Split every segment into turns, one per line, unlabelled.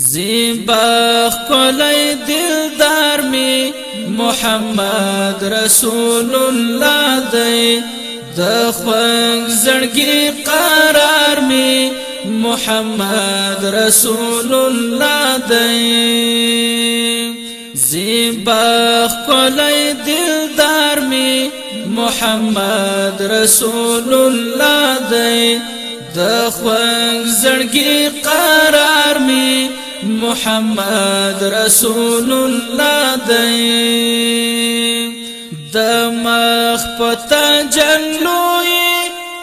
زیبا خلای دلدار می محمد رسول الله دی د خوږ زړګي قرار می محمد رسول الله دی زیبا خلای دلدار می محمد رسول الله دی د خوږ زړګي قرار می محمد رسول الله دی د مخ پتا جنوي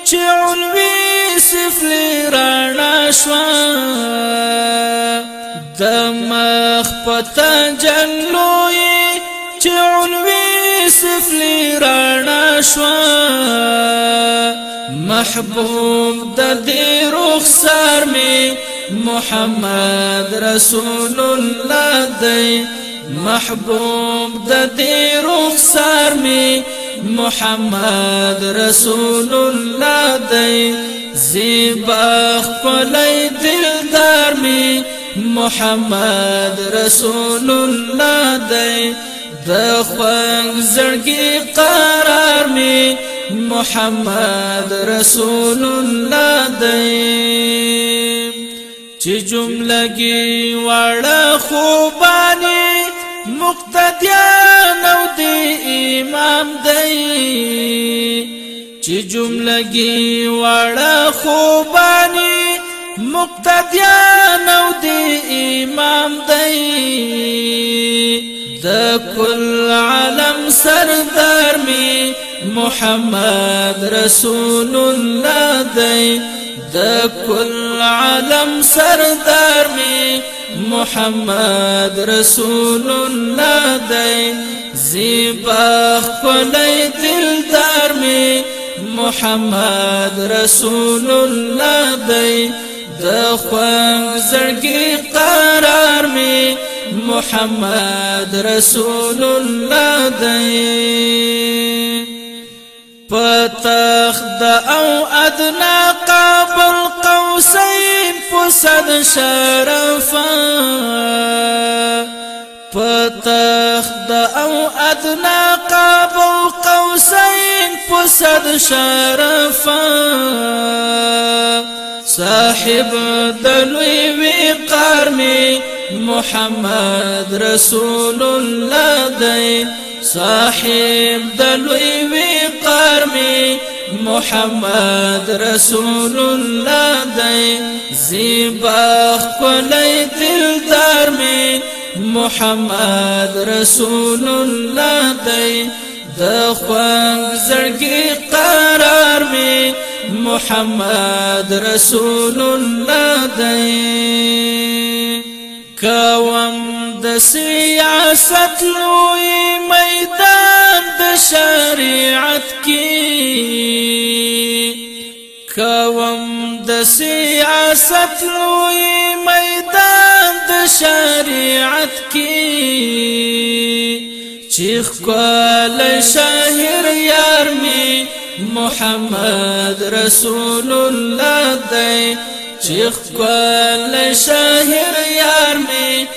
چې علوي سفل رڼا شوا د مخ پتا جنوي چې علوي سفل رڼا شوا محبوب د دې رخسار می محمد رسول الله دی محبوب د دې رخسار می محمد رسول الله دی زیبا خپلای دلدار می محمد رسول الله دی د خوږ زړګي قرار می محمد رسول الله دی چې جملګي وړه خوباني مقتدیان او د امام دی چې جملګي وړه خوباني مقتدیان او د امام دی د کل عالم سردار می محمد رسول الله دی كل عالم سردار مي محمد رسول الله دي زيبا خلي دل دار مي محمد رسول الله دي دخوان زرقي قرار مي محمد رسول الله دی پتخت د او ادنا قابل قوسین فسد شرفا پتخت د او ادنا قابل قوسین فسد شرفا صاحب دلوی وقار محمد رسول الله دی صاحب دلوي وی محمد رسول الله دي زیبا خلی دلدار دارمي محمد رسول الله دي دخوان زرقي قرارمي محمد رسول الله دي كوام د سیاست لوی میدان د شریعت کې کوم د سیاست لوی میدان د شریعت کې چیخ کول شاهر یار می محمد رسول الله دی شیخ کل شاهر یار می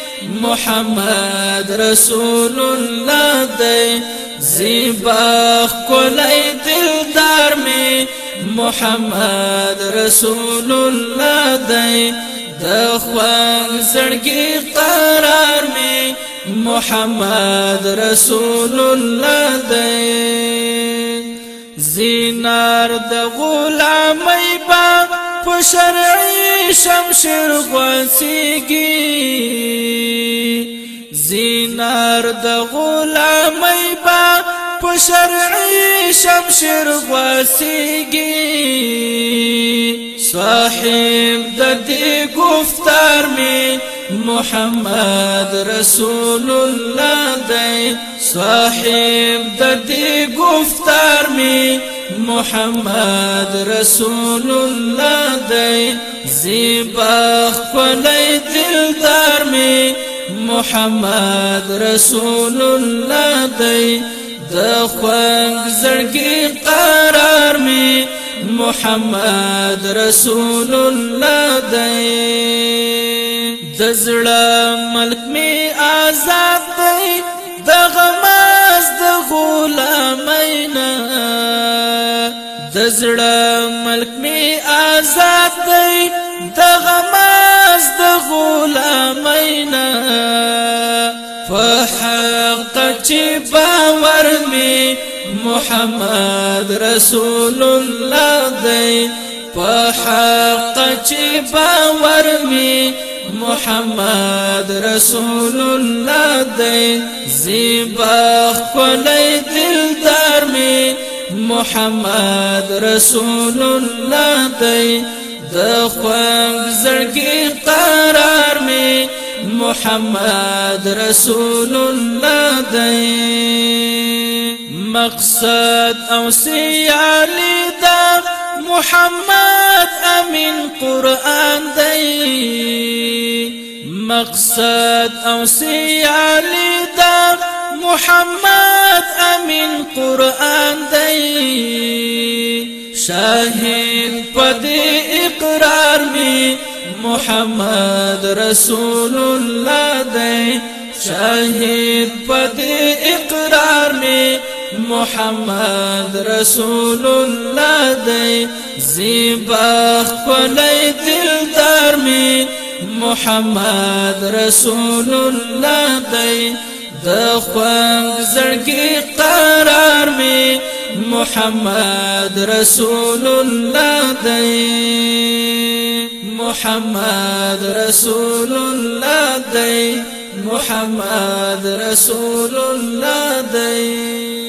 محمد رسول الله دی زیبا کلی دلدار می محمد رسول الله دی د خوان زړګي قرار می محمد رسول الله دی زینار د غلامي باغ په شرعي شمشیر غوڅيږي زینار د غلامي با په شرعي شمشیر غوڅيږي صاحب د دې گفتار می محمد رسول الله دی صاحب د دې گفتار می محمد رسول الله دی زیبا خلی دلدار می محمد رسول الله دی د خوږ زړګي قرار می محمد رسول الله دی د زړه ملک می آزاد دی د غماز د غلامي دزړه ملک می آزاد دی د غماز د غلامینا فحق چې باور می محمد رسول الله دی فحق چې باور می محمد رسول الله دی زیبا خلید محمد رسول الله دی د خوږ زړګي قرار می محمد رسول الله دی مقصد او سیالی دا محمد امین قرآن دی مقصد او سیالی دا محمد امين قران دی شاهد پدې اقرار می محمد رسول الله دی شاهد پدې اقرار می محمد رسول الله دی زیبا خپلې دلدار می محمد رسول الله دی د خوند زړګي قرار می محمد رسول الله دی محمد رسول الله دی محمد رسول الله دی